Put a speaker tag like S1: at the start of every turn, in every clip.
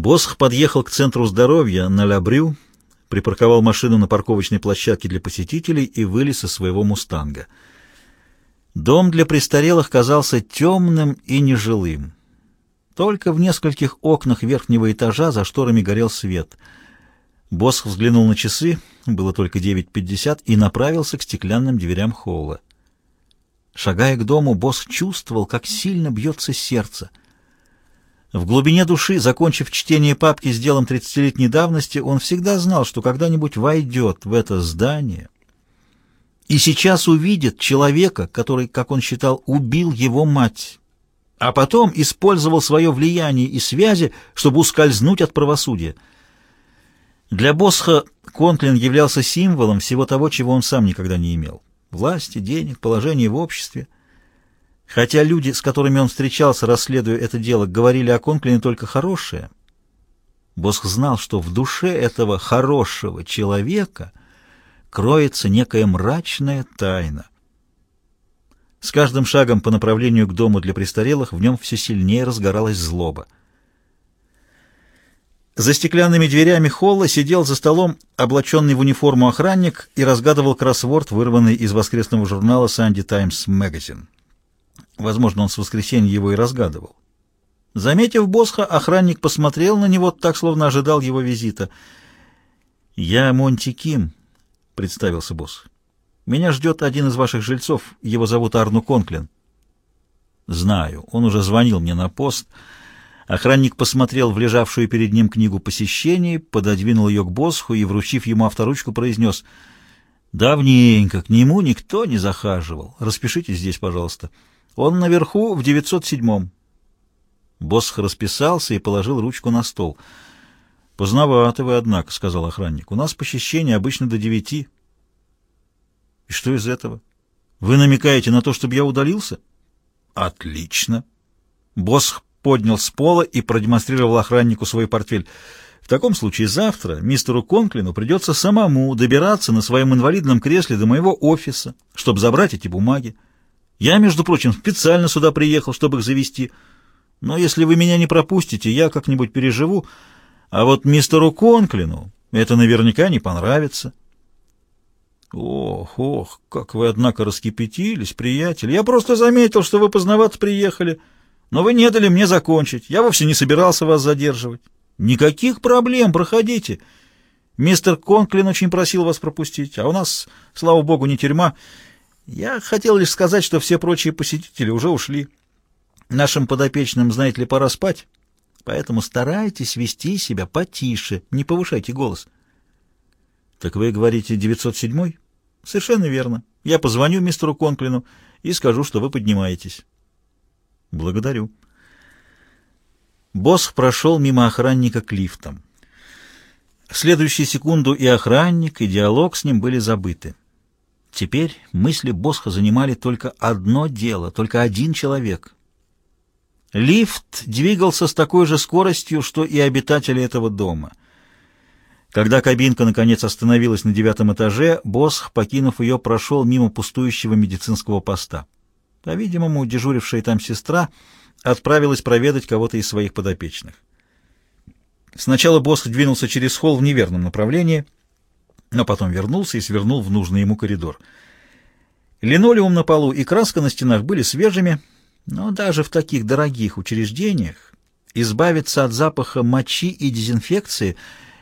S1: Босх подъехал к центру здоровья на Лябрю, припарковал машину на парковочной площадке для посетителей и вылез из своего «Мустанга». Дом для престарелых казался темным и нежилым. Только в нескольких окнах верхнего этажа за шторами горел свет. Босх взглянул на часы, было только 9.50, и направился к стеклянным дверям холла. Шагая к дому, Босх чувствовал, как сильно бьется сердце — в глубине души, закончив чтение папки с делом 30-летней давности, он всегда знал, что когда-нибудь войдет в это здание и сейчас увидит человека, который, как он считал, убил его мать, а потом использовал свое влияние и связи, чтобы ускользнуть от правосудия. Для Босха Конклин являлся символом всего того, чего он сам никогда не имел. Власти, денег, положения в обществе — Хотя люди, с которыми он встречался, расследуя это дело, говорили о Конклине только хорошее, Босх знал, что в душе этого хорошего человека кроется некая мрачная тайна. С каждым шагом по направлению к дому для престарелых в нем все сильнее разгоралась злоба. За стеклянными дверями холла сидел за столом облаченный в униформу охранник и разгадывал кроссворд, вырванный из воскресного журнала «Санди Таймс Magazine». Возможно, он с воскресенья его и разгадывал. Заметив Босха, охранник посмотрел на него, так, словно ожидал его визита. «Я Монти Ким», — представился босс. «Меня ждет один из ваших жильцов. Его зовут Арну Конклин». «Знаю. Он уже звонил мне на пост». Охранник посмотрел в лежавшую перед ним книгу посещений, пододвинул ее к Босху и, вручив ему авторучку, произнес «Давненько к нему никто не захаживал. Распишите здесь, пожалуйста». Он наверху в 907-м. Босх расписался и положил ручку на стол. «Поздновато вы, однако», — сказал охранник. «У нас посещение обычно до девяти». «И что из этого? Вы намекаете на то, чтобы я удалился?» «Отлично». Босх поднял с пола и продемонстрировал охраннику свой портфель. «В таком случае завтра мистеру Конклину придется самому добираться на своем инвалидном кресле до моего офиса, чтобы забрать эти бумаги. Я, между прочим, специально сюда приехал, чтобы их завести. Но если вы меня не пропустите, я как-нибудь переживу. А вот мистеру Конклину это наверняка не понравится. Ох, ох, как вы, однако, раскипятились, приятель. Я просто заметил, что вы поздновато приехали. Но вы не дали мне закончить. Я вовсе не собирался вас задерживать. Никаких проблем, проходите. Мистер Конклин очень просил вас пропустить, а у нас, слава богу, не тюрьма. Я хотел лишь сказать, что все прочие посетители уже ушли. Нашим подопечным, знаете ли, пора спать, поэтому старайтесь вести себя потише, не повышайте голос. Так вы говорите 907-й? Совершенно верно. Я позвоню мистеру Конклину и скажу, что вы поднимаетесь. Благодарю. Босс прошел мимо охранника к лифтам. В следующую секунду и охранник, и диалог с ним были забыты. Теперь мысли Босха занимали только одно дело, только один человек. Лифт двигался с такой же скоростью, что и обитатели этого дома. Когда кабинка наконец остановилась на девятом этаже, Босх, покинув ее, прошел мимо пустующего медицинского поста. По-видимому, дежурившая там сестра отправилась проведать кого-то из своих подопечных. Сначала Босх двинулся через холл в неверном направлении — но потом вернулся и свернул в нужный ему коридор. Линолеум на полу и краска на стенах были свежими, но даже в таких дорогих учреждениях избавиться от запаха мочи и дезинфекции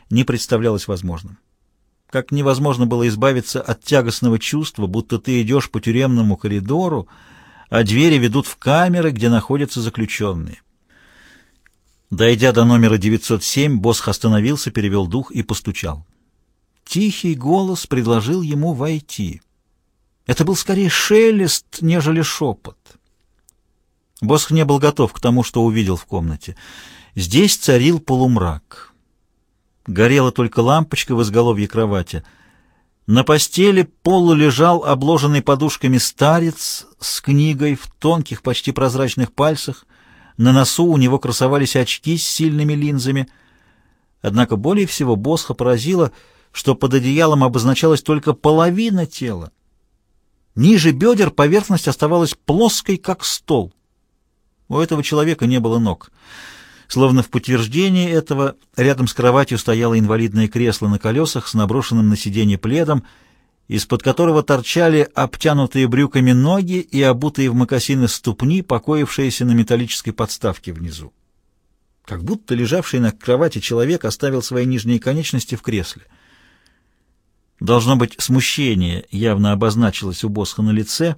S1: не представлялось возможным. Как невозможно было избавиться от тягостного чувства, будто ты идешь по тюремному коридору, а двери ведут в камеры, где находятся заключенные. Дойдя до номера 907, Босх остановился, перевел дух и постучал. Тихий голос предложил ему войти. Это был скорее шелест, нежели шепот. Босх не был готов к тому, что увидел в комнате. Здесь царил полумрак. Горела только лампочка в изголовье кровати. На постели полу лежал обложенный подушками старец с книгой в тонких, почти прозрачных пальцах. На носу у него красовались очки с сильными линзами. Однако более всего Босха поразило — что под одеялом обозначалась только половина тела. Ниже бедер поверхность оставалась плоской, как стол. У этого человека не было ног. Словно в подтверждение этого, рядом с кроватью стояло инвалидное кресло на колесах с наброшенным на сиденье пледом, из-под которого торчали обтянутые брюками ноги и обутые в мокасины ступни, покоившиеся на металлической подставке внизу. Как будто лежавший на кровати человек оставил свои нижние конечности в кресле. Должно быть, смущение явно обозначилось у Босха на лице,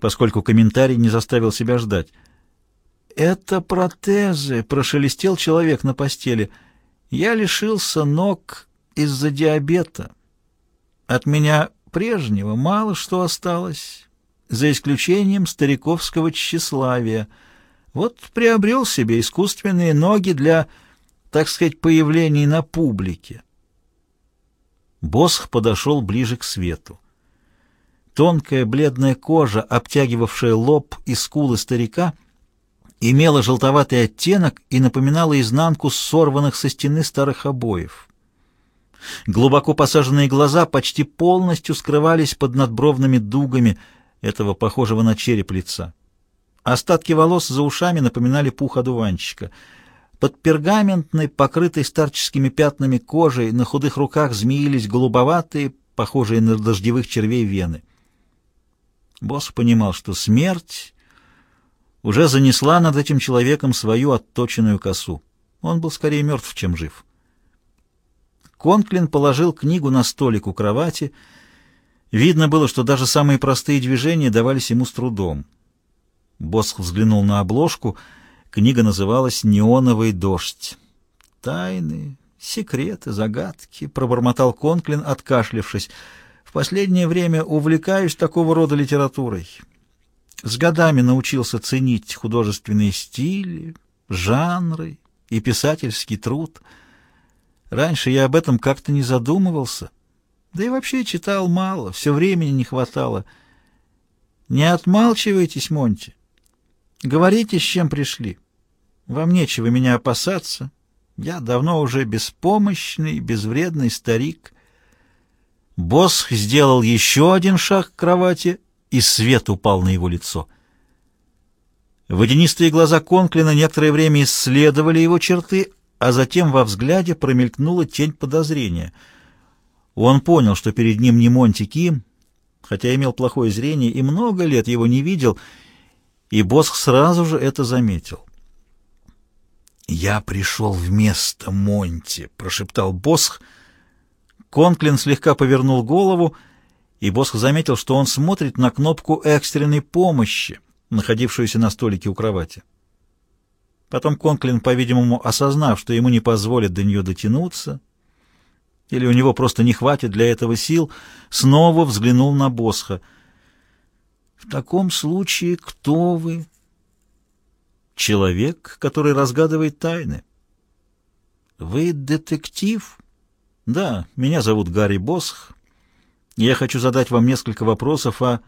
S1: поскольку комментарий не заставил себя ждать. «Это протезы!» — прошелестел человек на постели. «Я лишился ног из-за диабета. От меня прежнего мало что осталось, за исключением стариковского тщеславия. Вот приобрел себе искусственные ноги для, так сказать, появлений на публике». Босх подошел ближе к свету. Тонкая бледная кожа, обтягивавшая лоб и скулы старика — имела желтоватый оттенок и напоминала изнанку сорванных со стены старых обоев. Глубоко посаженные глаза почти полностью скрывались под надбровными дугами этого похожего на череп лица. Остатки волос за ушами напоминали пух одуванчика. Под пергаментной, покрытой старческими пятнами кожей, на худых руках змеились голубоватые, похожие на дождевых червей вены. Босс понимал, что смерть уже занесла над этим человеком свою отточенную косу. Он был скорее мертв, чем жив. Конклин положил книгу на столик у кровати. Видно было, что даже самые простые движения давались ему с трудом. Босх взглянул на обложку. Книга называлась «Неоновый дождь». «Тайны, секреты, загадки», — пробормотал Конклин, откашлившись. «В последнее время увлекаюсь такого рода литературой». С годами научился ценить художественные стили, жанры и писательский труд. Раньше я об этом как-то не задумывался. Да и вообще читал мало, все времени не хватало. Не отмалчивайтесь, Монти. Говорите, с чем пришли. Вам нечего меня опасаться. Я давно уже беспомощный, безвредный старик. Босс сделал еще один шаг к кровати и свет упал на его лицо. Водянистые глаза Конклина некоторое время исследовали его черты, а затем во взгляде промелькнула тень подозрения. Он понял, что перед ним не Монти Ким, хотя имел плохое зрение и много лет его не видел, и Босх сразу же это заметил. «Я пришел вместо Монти», — прошептал Босх. Конклин слегка повернул голову — и Босх заметил, что он смотрит на кнопку экстренной помощи, находившуюся на столике у кровати. Потом Конклин, по-видимому, осознав, что ему не позволят до нее дотянуться, или у него просто не хватит для этого сил, снова взглянул на Босха. «В таком случае кто вы?» «Человек, который разгадывает тайны». «Вы детектив?» «Да, меня зовут Гарри Босх, я хочу задать вам несколько вопросов о...»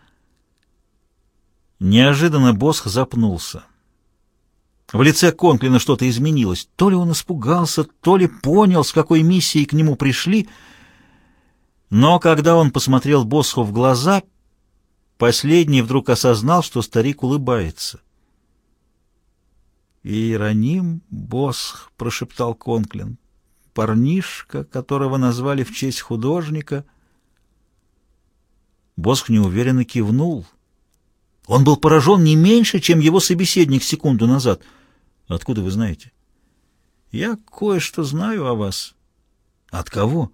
S1: Неожиданно Босх запнулся. В лице Конклина что-то изменилось. То ли он испугался, то ли понял, с какой миссией к нему пришли. Но когда он посмотрел Босху в глаза, последний вдруг осознал, что старик улыбается. «Иероним Босх», — прошептал Конклин, — «парнишка, которого назвали в честь художника». Босх неуверенно кивнул. Он был поражен не меньше, чем его собеседник секунду назад. Откуда вы знаете? Я кое-что знаю о вас. От кого?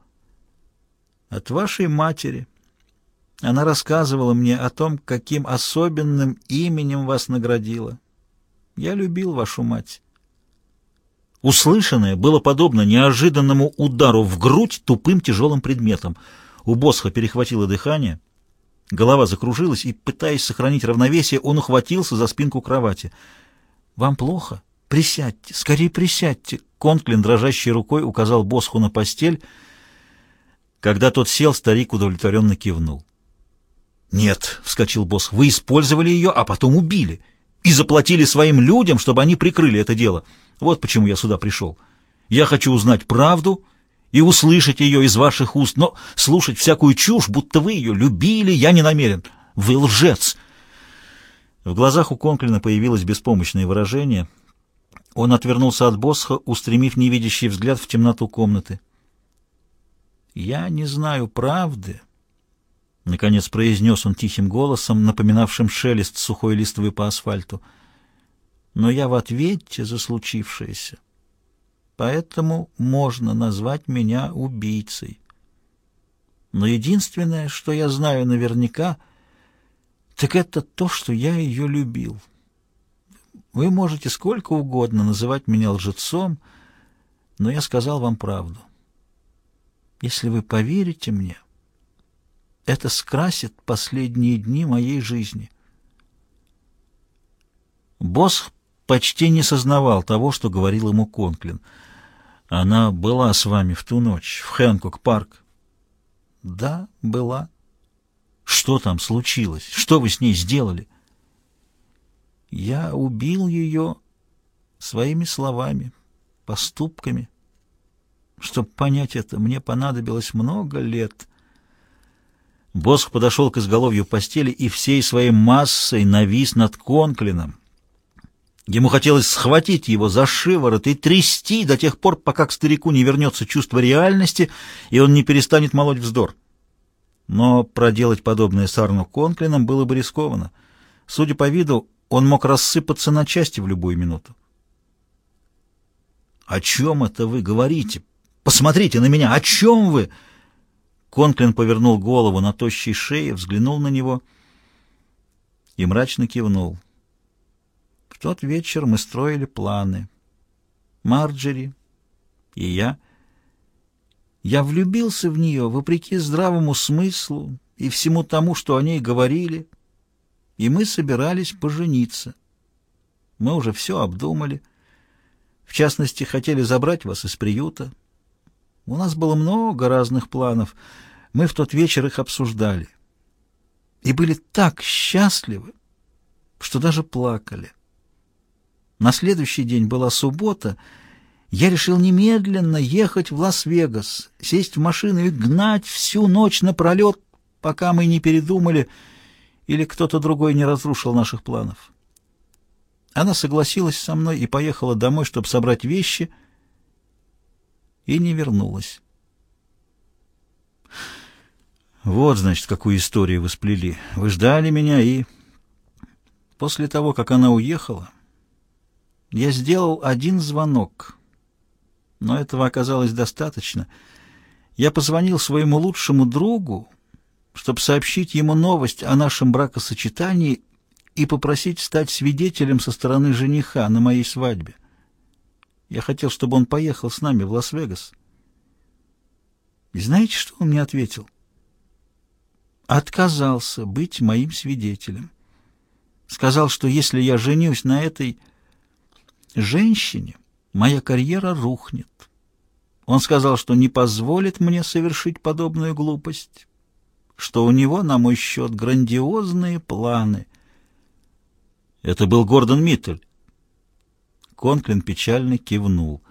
S1: От вашей матери. Она рассказывала мне о том, каким особенным именем вас наградила. Я любил вашу мать. Услышанное было подобно неожиданному удару в грудь тупым тяжелым предметом. У Босха перехватило дыхание — Голова закружилась, и, пытаясь сохранить равновесие, он ухватился за спинку кровати. «Вам плохо? Присядьте, скорее присядьте!» Конклин, дрожащей рукой, указал Босху на постель. Когда тот сел, старик удовлетворенно кивнул. «Нет», — вскочил босс, — «вы использовали ее, а потом убили. И заплатили своим людям, чтобы они прикрыли это дело. Вот почему я сюда пришел. Я хочу узнать правду и услышать ее из ваших уст, но слушать всякую чушь, будто вы ее любили, я не намерен. Вы лжец!» В глазах у Конклина появилось беспомощное выражение. Он отвернулся от Босха, устремив невидящий взгляд в темноту комнаты. «Я не знаю правды», — наконец произнес он тихим голосом, напоминавшим шелест сухой листвы по асфальту. «Но я в ответе за случившееся, поэтому можно назвать меня убийцей. Но единственное, что я знаю наверняка, так это то, что я ее любил». Вы можете сколько угодно называть меня лжецом, но я сказал вам правду. Если вы поверите мне, это скрасит последние дни моей жизни. Босс почти не сознавал того, что говорил ему Конклин. Она была с вами в ту ночь в Хэнкок-парк. Да, была. Что там случилось? Что вы с ней сделали? Я убил ее своими словами, поступками. Чтобы понять это, мне понадобилось много лет. Босх подошел к изголовью постели и всей своей массой навис над Конклином. Ему хотелось схватить его за шиворот и трясти до тех пор, пока к старику не вернется чувство реальности, и он не перестанет молоть вздор. Но проделать подобное с Арну Конклином было бы рискованно. Судя по виду, он мог рассыпаться на части в любую минуту. «О чем это вы говорите? Посмотрите на меня! О чем вы?» Конклин повернул голову на тощей шее, взглянул на него и мрачно кивнул. В тот вечер мы строили планы. Марджери и я. Я влюбился в нее, вопреки здравому смыслу и всему тому, что о ней говорили — и мы собирались пожениться. Мы уже все обдумали. В частности, хотели забрать вас из приюта. У нас было много разных планов. Мы в тот вечер их обсуждали. И были так счастливы, что даже плакали. На следующий день была суббота. Я решил немедленно ехать в Лас-Вегас, сесть в машину и гнать всю ночь напролет, пока мы не передумали — или кто-то другой не разрушил наших планов. Она согласилась со мной и поехала домой, чтобы собрать вещи, и не вернулась. Вот, значит, какую историю вы сплели. Вы ждали меня, и... После того, как она уехала, я сделал один звонок, но этого оказалось достаточно. Я позвонил своему лучшему другу, чтобы сообщить ему новость о нашем бракосочетании и попросить стать свидетелем со стороны жениха на моей свадьбе. Я хотел, чтобы он поехал с нами в Лас-Вегас. И знаете, что он мне ответил? Отказался быть моим свидетелем. Сказал, что если я женюсь на этой женщине, моя карьера рухнет. Он сказал, что не позволит мне совершить подобную глупость, что у него на мой счет грандиозные планы. Это был Гордон Миттель. Конклин печально кивнул.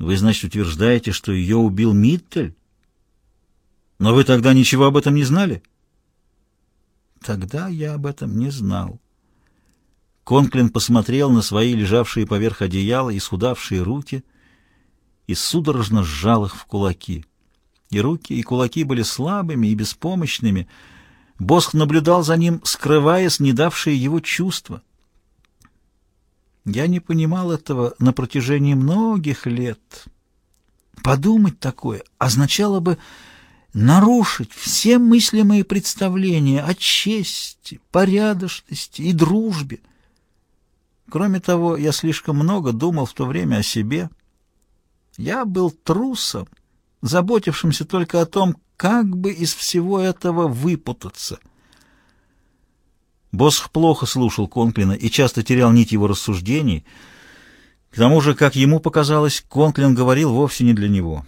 S1: Вы, значит, утверждаете, что ее убил Миттель? Но вы тогда ничего об этом не знали? Тогда я об этом не знал. Конклин посмотрел на свои лежавшие поверх одеяла исхудавшие руки и судорожно сжал их в кулаки. И руки, и кулаки были слабыми и беспомощными. Босх наблюдал за ним, скрываясь, не давшие его чувства. Я не понимал этого на протяжении многих лет. Подумать такое означало бы нарушить все мыслимые представления о чести, порядочности и дружбе. Кроме того, я слишком много думал в то время о себе. Я был трусом, заботившимся только о том, как бы из всего этого выпутаться. Босх плохо слушал Конклина и часто терял нить его рассуждений. К тому же, как ему показалось, Конклин говорил вовсе не для него.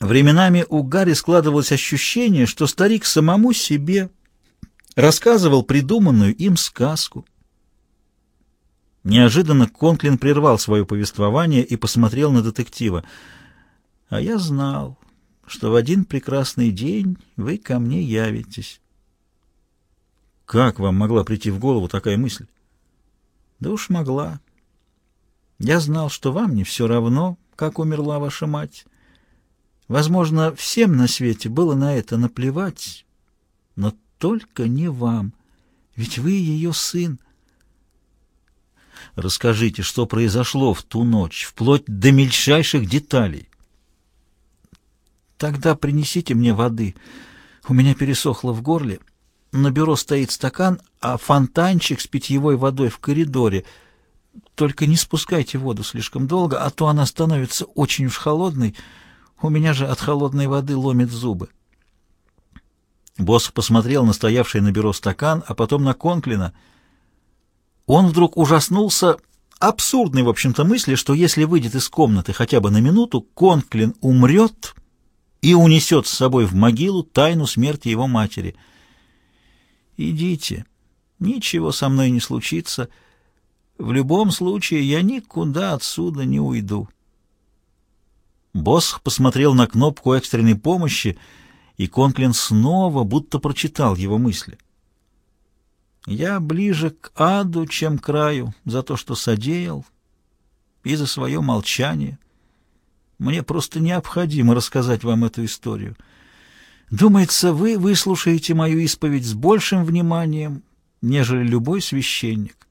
S1: Временами у Гарри складывалось ощущение, что старик самому себе рассказывал придуманную им сказку. Неожиданно Конклин прервал свое повествование и посмотрел на детектива — а я знал, что в один прекрасный день вы ко мне явитесь. Как вам могла прийти в голову такая мысль? Да уж могла. Я знал, что вам не все равно, как умерла ваша мать. Возможно, всем на свете было на это наплевать, но только не вам, ведь вы ее сын. Расскажите, что произошло в ту ночь, вплоть до мельчайших деталей. Тогда принесите мне воды. У меня пересохло в горле. На бюро стоит стакан, а фонтанчик с питьевой водой в коридоре. Только не спускайте воду слишком долго, а то она становится очень уж холодной. У меня же от холодной воды ломит зубы. Босс посмотрел на стоявший на бюро стакан, а потом на Конклина. Он вдруг ужаснулся абсурдной, в общем-то, мысли, что если выйдет из комнаты хотя бы на минуту, Конклин умрет и унесет с собой в могилу тайну смерти его матери. «Идите, ничего со мной не случится. В любом случае я никуда отсюда не уйду». Босх посмотрел на кнопку экстренной помощи, и Конклин снова будто прочитал его мысли. «Я ближе к аду, чем к краю, за то, что содеял, и за свое молчание». Мне просто необходимо рассказать вам эту историю. Думается, вы выслушаете мою исповедь с большим вниманием, нежели любой священник.